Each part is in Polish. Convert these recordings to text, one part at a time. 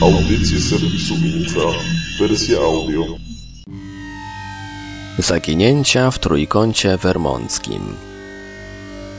Audycje serwisu Infra. Wersja audio. Zaginięcia w trójkącie wermonckim.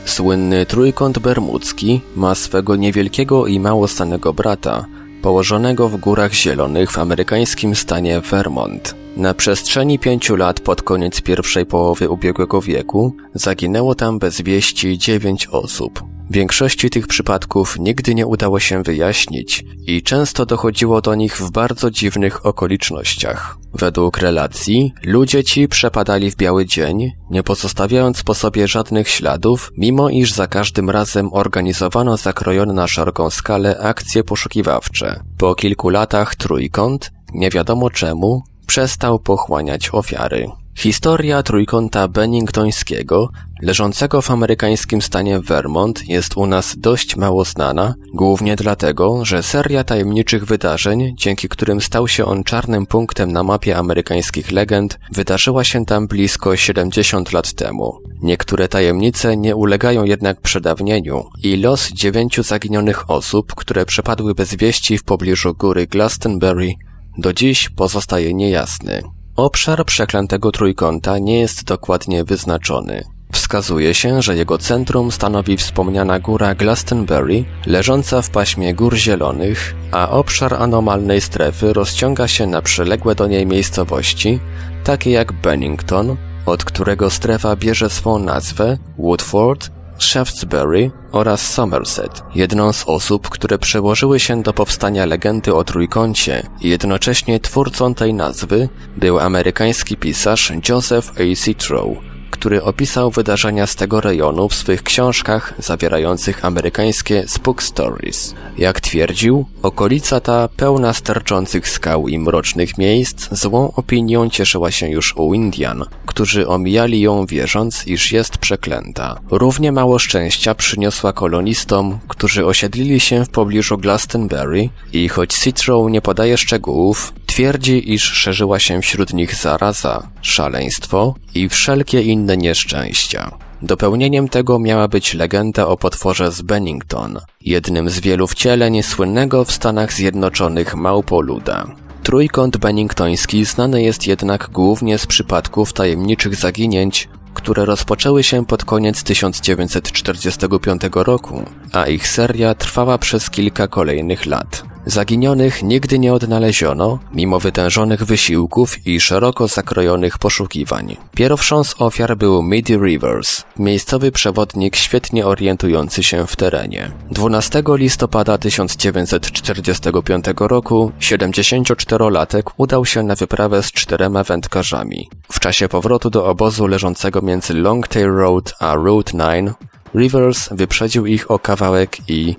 Słynny trójkąt bermudzki ma swego niewielkiego i mało stanego brata, położonego w Górach Zielonych w amerykańskim stanie Vermont. Na przestrzeni pięciu lat pod koniec pierwszej połowy ubiegłego wieku zaginęło tam bez wieści dziewięć osób. Większości tych przypadków nigdy nie udało się wyjaśnić i często dochodziło do nich w bardzo dziwnych okolicznościach. Według relacji, ludzie ci przepadali w biały dzień, nie pozostawiając po sobie żadnych śladów, mimo iż za każdym razem organizowano zakrojone na szeroką skalę akcje poszukiwawcze. Po kilku latach trójkąt, nie wiadomo czemu, przestał pochłaniać ofiary. Historia trójkąta Benningtońskiego, leżącego w amerykańskim stanie Vermont, jest u nas dość mało znana, głównie dlatego, że seria tajemniczych wydarzeń, dzięki którym stał się on czarnym punktem na mapie amerykańskich legend, wydarzyła się tam blisko 70 lat temu. Niektóre tajemnice nie ulegają jednak przedawnieniu i los dziewięciu zaginionych osób, które przepadły bez wieści w pobliżu góry Glastonbury, do dziś pozostaje niejasny. Obszar przeklętego trójkąta nie jest dokładnie wyznaczony. Wskazuje się, że jego centrum stanowi wspomniana góra Glastonbury, leżąca w paśmie Gór Zielonych, a obszar anomalnej strefy rozciąga się na przyległe do niej miejscowości, takie jak Bennington, od którego strefa bierze swą nazwę, Woodford, Shaftesbury oraz Somerset, jedną z osób, które przełożyły się do powstania legendy o trójkącie i jednocześnie twórcą tej nazwy był amerykański pisarz Joseph A. Citrow, który opisał wydarzenia z tego rejonu w swych książkach zawierających amerykańskie spook stories. Jak twierdził, okolica ta pełna sterczących skał i mrocznych miejsc złą opinią cieszyła się już u Indian, którzy omijali ją wierząc, iż jest przeklęta. Równie mało szczęścia przyniosła kolonistom, którzy osiedlili się w pobliżu Glastonbury i choć Citrow nie podaje szczegółów, twierdzi, iż szerzyła się wśród nich zaraza, szaleństwo i wszelkie inne nieszczęścia. Dopełnieniem tego miała być legenda o potworze z Bennington, jednym z wielu wcieleń słynnego w Stanach Zjednoczonych małpoluda. Trójkąt benningtoński znany jest jednak głównie z przypadków tajemniczych zaginięć, które rozpoczęły się pod koniec 1945 roku, a ich seria trwała przez kilka kolejnych lat. Zaginionych nigdy nie odnaleziono, mimo wytężonych wysiłków i szeroko zakrojonych poszukiwań. Pierwszą z ofiar był Midi Rivers, miejscowy przewodnik świetnie orientujący się w terenie. 12 listopada 1945 roku 74-latek udał się na wyprawę z czterema wędkarzami. W czasie powrotu do obozu leżącego między Longtail Road a Route 9, Rivers wyprzedził ich o kawałek i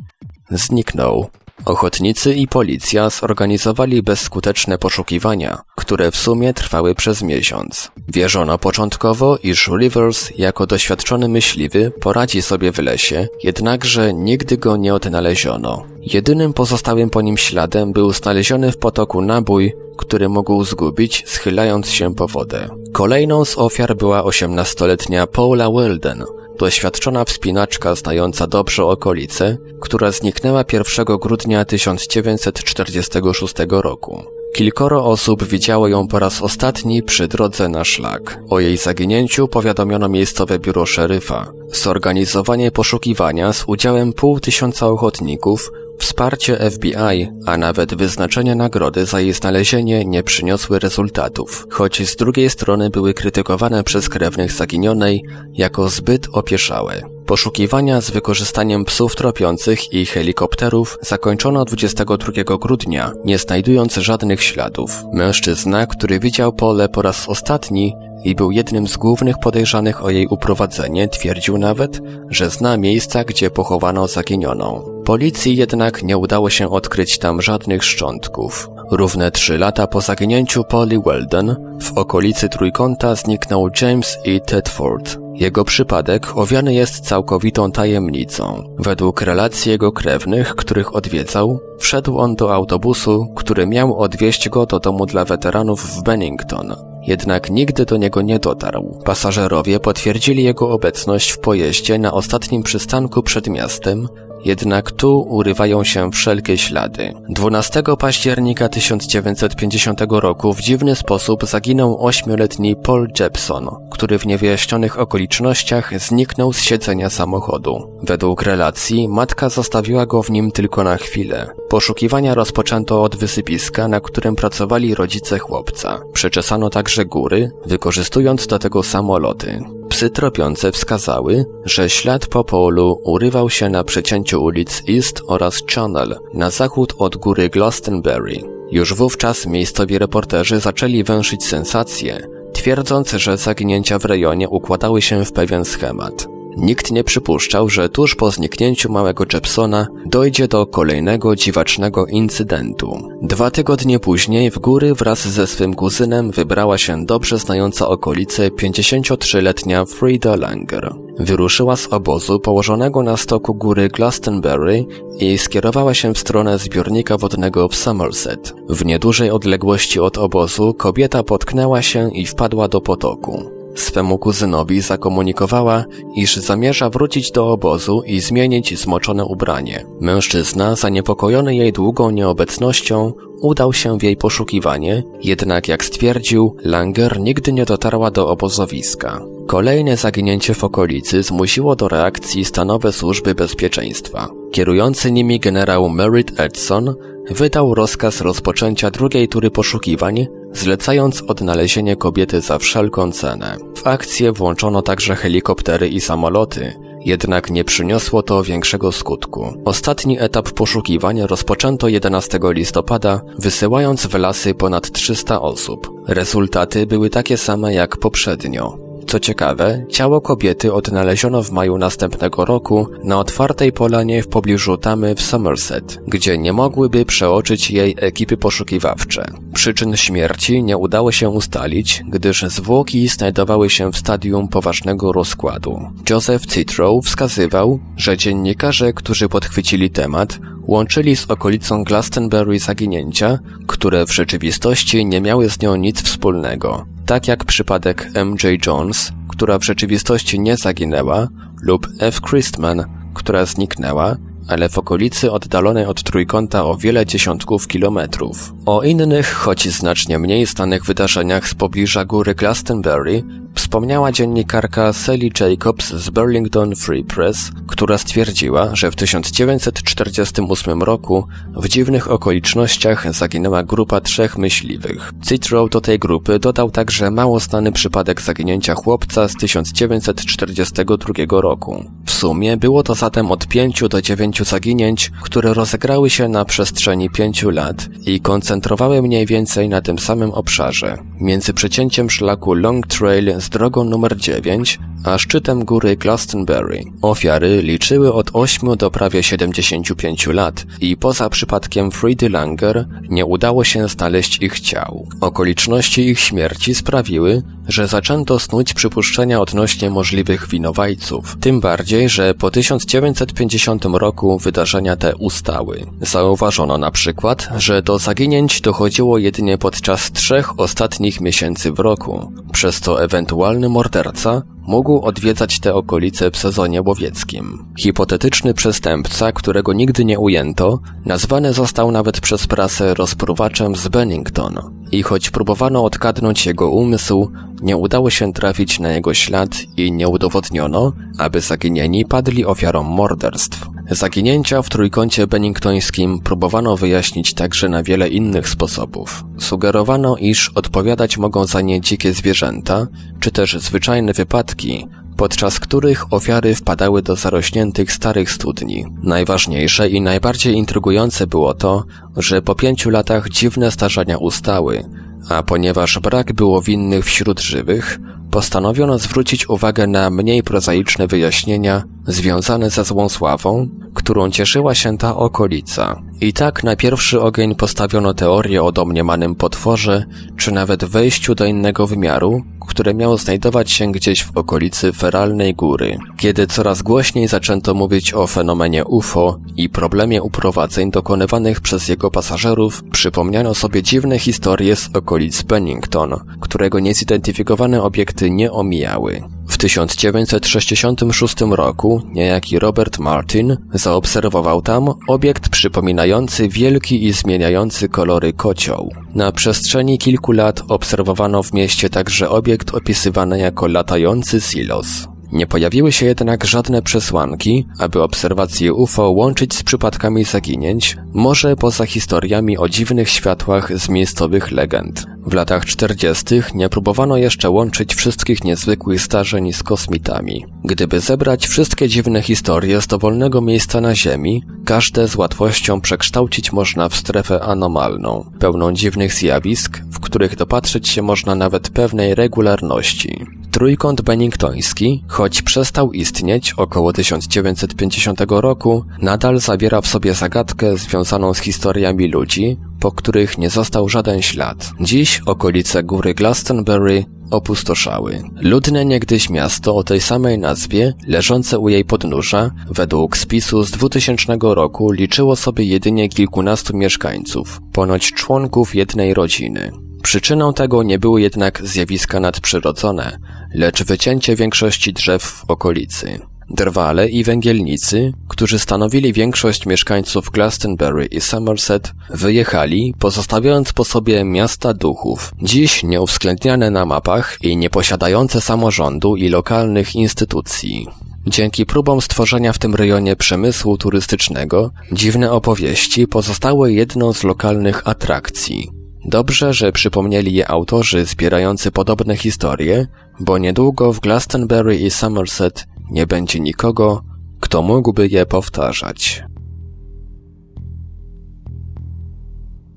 zniknął. Ochotnicy i policja zorganizowali bezskuteczne poszukiwania, które w sumie trwały przez miesiąc. Wierzono początkowo, iż Rivers jako doświadczony myśliwy poradzi sobie w lesie, jednakże nigdy go nie odnaleziono. Jedynym pozostałym po nim śladem był znaleziony w potoku nabój, który mógł zgubić, schylając się po wodę. Kolejną z ofiar była 18-letnia Paula Weldon, doświadczona wspinaczka znająca dobrze okolice, która zniknęła 1 grudnia 1946 roku. Kilkoro osób widziało ją po raz ostatni przy drodze na szlak. O jej zaginięciu powiadomiono miejscowe biuro szeryfa. Zorganizowanie poszukiwania z udziałem pół tysiąca ochotników Wsparcie FBI, a nawet wyznaczenie nagrody za jej znalezienie nie przyniosły rezultatów, choć z drugiej strony były krytykowane przez krewnych zaginionej jako zbyt opieszałe. Poszukiwania z wykorzystaniem psów tropiących i helikopterów zakończono 22 grudnia, nie znajdując żadnych śladów. Mężczyzna, który widział pole po raz ostatni i był jednym z głównych podejrzanych o jej uprowadzenie, twierdził nawet, że zna miejsca, gdzie pochowano zaginioną. Policji jednak nie udało się odkryć tam żadnych szczątków. Równe trzy lata po zaginięciu Polly Weldon w okolicy Trójkąta zniknął James E. Tedford. Jego przypadek owiany jest całkowitą tajemnicą. Według relacji jego krewnych, których odwiedzał, wszedł on do autobusu, który miał odwieźć go do domu dla weteranów w Bennington. Jednak nigdy do niego nie dotarł. Pasażerowie potwierdzili jego obecność w pojeździe na ostatnim przystanku przed miastem jednak tu urywają się wszelkie ślady. 12 października 1950 roku w dziwny sposób zaginął ośmioletni Paul Jepson, który w niewyjaśnionych okolicznościach zniknął z siedzenia samochodu. Według relacji matka zostawiła go w nim tylko na chwilę. Poszukiwania rozpoczęto od wysypiska, na którym pracowali rodzice chłopca. Przeczesano także góry, wykorzystując do tego samoloty. Psy tropiące wskazały, że ślad po polu urywał się na przecięciu ulic East oraz Channel, na zachód od góry Glastonbury. Już wówczas miejscowi reporterzy zaczęli węszyć sensacje, twierdząc, że zaginięcia w rejonie układały się w pewien schemat. Nikt nie przypuszczał, że tuż po zniknięciu małego Jepsona dojdzie do kolejnego dziwacznego incydentu. Dwa tygodnie później w góry wraz ze swym kuzynem wybrała się dobrze znająca okolice 53-letnia Frida Langer. Wyruszyła z obozu położonego na stoku góry Glastonbury i skierowała się w stronę zbiornika wodnego w Somerset. W niedużej odległości od obozu kobieta potknęła się i wpadła do potoku. Swemu kuzynowi zakomunikowała, iż zamierza wrócić do obozu i zmienić zmoczone ubranie. Mężczyzna, zaniepokojony jej długą nieobecnością, udał się w jej poszukiwanie, jednak jak stwierdził, Langer nigdy nie dotarła do obozowiska. Kolejne zaginięcie w okolicy zmusiło do reakcji stanowe służby bezpieczeństwa. Kierujący nimi generał Merritt Edson wydał rozkaz rozpoczęcia drugiej tury poszukiwań, zlecając odnalezienie kobiety za wszelką cenę. W akcję włączono także helikoptery i samoloty, jednak nie przyniosło to większego skutku. Ostatni etap poszukiwań rozpoczęto 11 listopada, wysyłając w lasy ponad 300 osób. Rezultaty były takie same jak poprzednio. Co ciekawe, ciało kobiety odnaleziono w maju następnego roku na otwartej polanie w pobliżu Tamy w Somerset, gdzie nie mogłyby przeoczyć jej ekipy poszukiwawcze. Przyczyn śmierci nie udało się ustalić, gdyż zwłoki znajdowały się w stadium poważnego rozkładu. Joseph Citrow wskazywał, że dziennikarze, którzy podchwycili temat, łączyli z okolicą Glastonbury zaginięcia, które w rzeczywistości nie miały z nią nic wspólnego tak jak przypadek MJ Jones, która w rzeczywistości nie zaginęła, lub F. Christman, która zniknęła, ale w okolicy oddalonej od trójkąta o wiele dziesiątków kilometrów. O innych, choć znacznie mniej znanych wydarzeniach z pobliża góry Glastonbury wspomniała dziennikarka Sally Jacobs z Burlington Free Press, która stwierdziła, że w 1948 roku w dziwnych okolicznościach zaginęła grupa trzech myśliwych. Citrow do tej grupy dodał także mało znany przypadek zaginięcia chłopca z 1942 roku. W sumie było to zatem od 5 do 9 zaginięć, które rozegrały się na przestrzeni 5 lat i koncentrowały mniej więcej na tym samym obszarze, między przecięciem szlaku Long Trail z drogą numer 9, a szczytem góry Glastonbury. Ofiary liczyły od 8 do prawie 75 lat i poza przypadkiem Friedy Langer nie udało się znaleźć ich ciał. Okoliczności ich śmierci sprawiły, że zaczęto snuć przypuszczenia odnośnie możliwych winowajców. Tym bardziej, że po 1950 roku wydarzenia te ustały. Zauważono na przykład, że do zaginięć dochodziło jedynie podczas trzech ostatnich miesięcy w roku, przez co ewentualny morderca mógł odwiedzać te okolice w sezonie łowieckim. Hipotetyczny przestępca, którego nigdy nie ujęto, nazwany został nawet przez prasę rozpruwaczem z Bennington i choć próbowano odgadnąć jego umysł, nie udało się trafić na jego ślad i nie udowodniono, aby zaginieni padli ofiarą morderstw. Zaginięcia w trójkącie benningtońskim próbowano wyjaśnić także na wiele innych sposobów. Sugerowano, iż odpowiadać mogą za nie dzikie zwierzęta, czy też zwyczajne wypadki, podczas których ofiary wpadały do zarośniętych starych studni. Najważniejsze i najbardziej intrygujące było to, że po pięciu latach dziwne zdarzenia ustały, a ponieważ brak było winnych wśród żywych, postanowiono zwrócić uwagę na mniej prozaiczne wyjaśnienia związane ze złą sławą, którą cieszyła się ta okolica. I tak na pierwszy ogień postawiono teorię o domniemanym potworze, czy nawet wejściu do innego wymiaru, które miało znajdować się gdzieś w okolicy Feralnej Góry. Kiedy coraz głośniej zaczęto mówić o fenomenie UFO i problemie uprowadzeń dokonywanych przez jego pasażerów, przypomniano sobie dziwne historie z okolic Bennington, którego niezidentyfikowane obiekty nie omijały. W 1966 roku niejaki Robert Martin zaobserwował tam obiekt przypominający wielki i zmieniający kolory kocioł. Na przestrzeni kilku lat obserwowano w mieście także obiekt opisywany jako latający silos. Nie pojawiły się jednak żadne przesłanki, aby obserwacje UFO łączyć z przypadkami zaginięć, może poza historiami o dziwnych światłach z miejscowych legend. W latach 40. nie próbowano jeszcze łączyć wszystkich niezwykłych zdarzeń z kosmitami. Gdyby zebrać wszystkie dziwne historie z dowolnego miejsca na Ziemi, każde z łatwością przekształcić można w strefę anomalną, pełną dziwnych zjawisk, w których dopatrzeć się można nawet pewnej regularności. Trójkąt Benningtoński, choć przestał istnieć około 1950 roku, nadal zawiera w sobie zagadkę związaną z historiami ludzi, po których nie został żaden ślad. Dziś okolice góry Glastonbury opustoszały. Ludne niegdyś miasto o tej samej nazwie, leżące u jej podnóża, według spisu z 2000 roku liczyło sobie jedynie kilkunastu mieszkańców, ponoć członków jednej rodziny. Przyczyną tego nie były jednak zjawiska nadprzyrodzone, lecz wycięcie większości drzew w okolicy. Drwale i węgielnicy, którzy stanowili większość mieszkańców Glastonbury i Somerset, wyjechali, pozostawiając po sobie miasta duchów, dziś nieuwzględniane na mapach i nieposiadające samorządu i lokalnych instytucji. Dzięki próbom stworzenia w tym rejonie przemysłu turystycznego, dziwne opowieści pozostały jedną z lokalnych atrakcji. Dobrze, że przypomnieli je autorzy zbierający podobne historie, bo niedługo w Glastonbury i Somerset nie będzie nikogo, kto mógłby je powtarzać.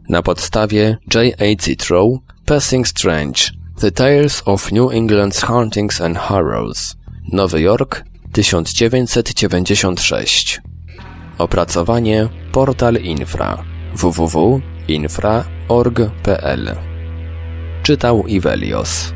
Na podstawie J.A. Zitrow, Passing Strange, The Tales of New England's Hauntings and Horrors, Nowy Jork, 1996. Opracowanie Portal Infra Czytał Ivelios